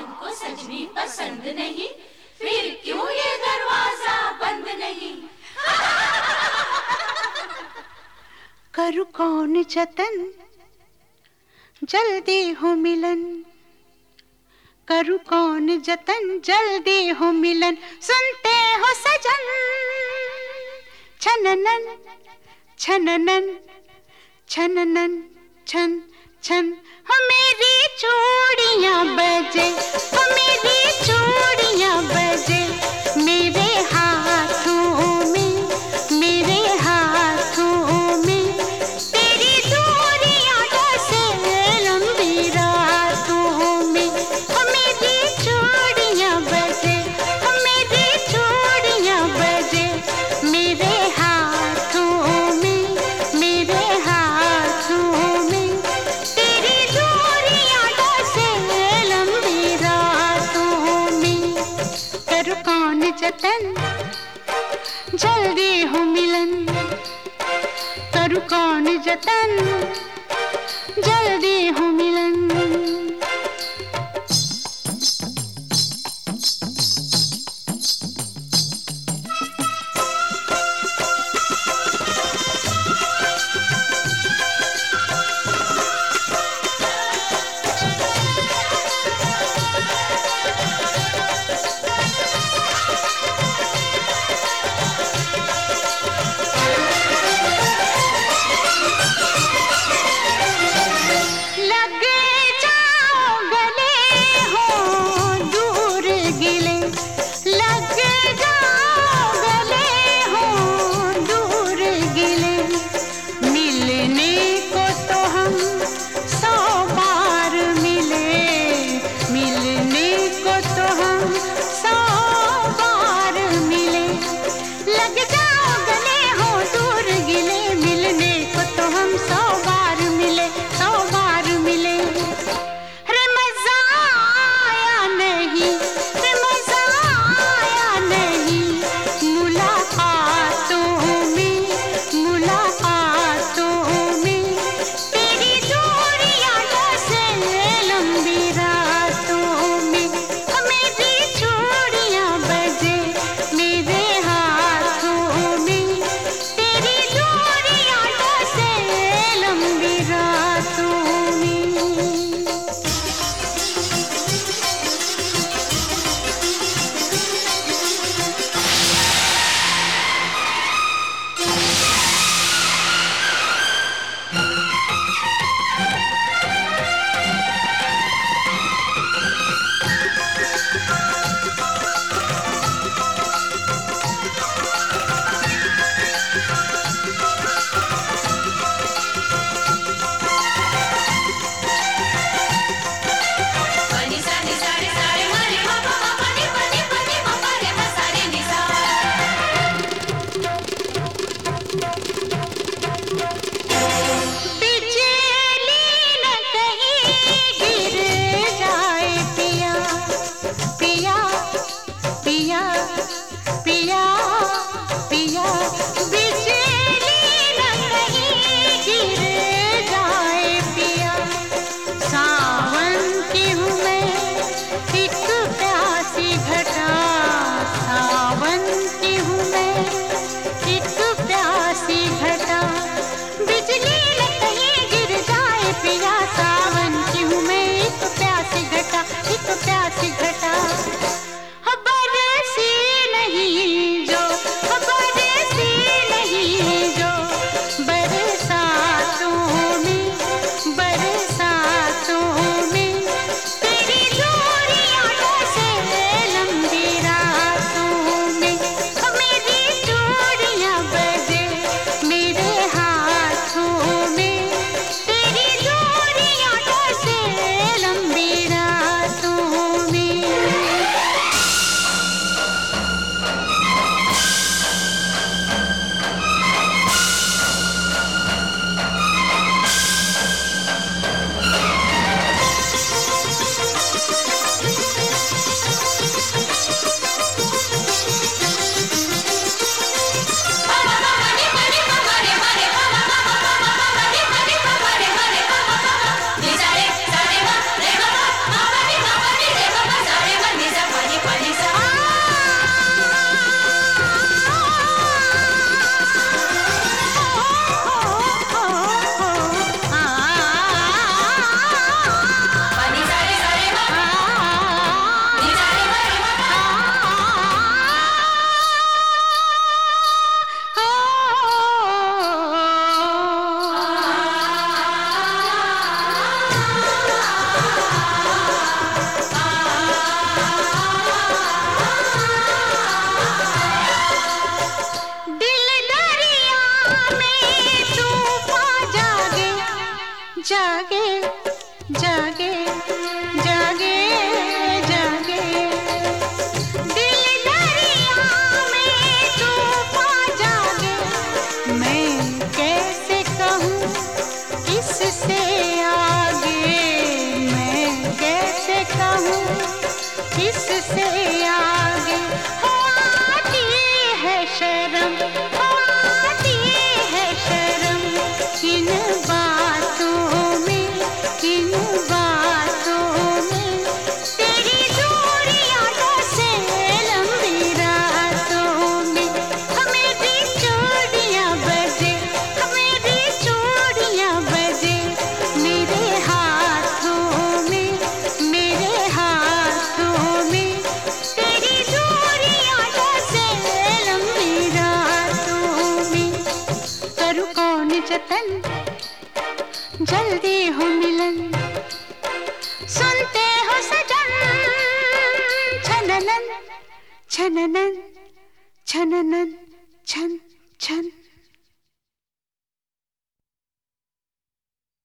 साजन को सजनी पसंद नहीं। फिर क्यों ये दरवाज़ा बंद नहीं? करू कौन जतन? जल्दी हो मिलन। करू कौन जतन? जल्दी हो मिलन। सुनते हो सजन। छननन छननन छननन, छन छन मेरी चूड़ियाँ बजे हमेरी मेरी चूड़ियाँ बजे। जतन जल्दी हो मिलन। तरु कौन जतन जल्दी हो जागे जागे। जतन जल्दी हो मिलन। सुनते हो सजन छननन छननन छननन छन छन।